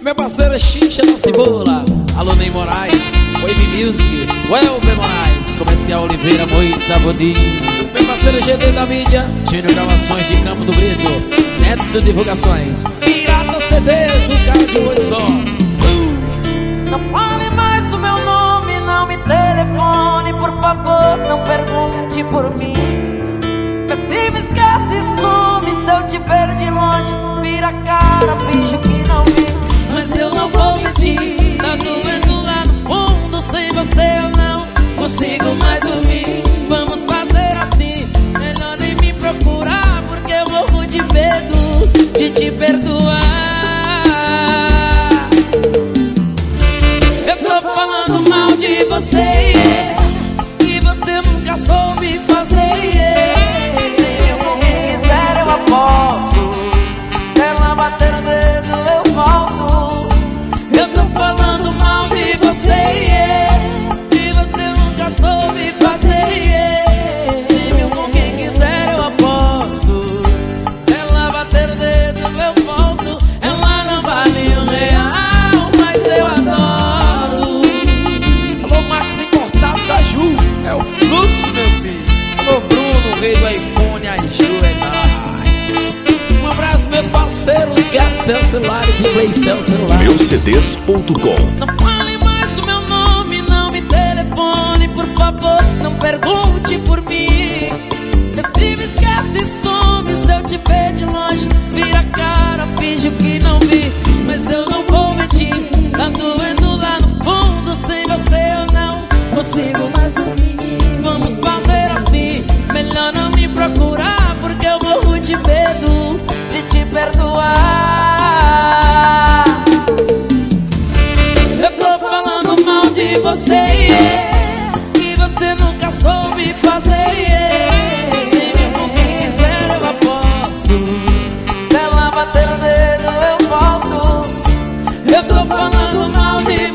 Meu parceiro Xixa da Cebola Alô Ney Moraes Wave Music Welber Moraes Comercial Oliveira Moita Bodim Meu parceiro GD da mídia Gênio Gravações de Campo do Brito Neto Divulgações. Pirata CDs O cara de olho só. Uh. Não fale mais o meu nome Não me telefone Por favor não pergunte por mim. Se me esquece, some Se eu te ver de longe Vira a cara, finge que falando mal de você é Cell Celulares e Play Cell Celulares Meucds.com Não fale mais do meu nome, não me telefone, por favor, não pergunte por mim. Se me esquece, some, se eu te ver de longe, vira a cara, finge que você yeah, Que você nunca soube fazer yeah. Se me quem quiser eu aposto Se ela bater o dedo eu volto Eu tô falando mal de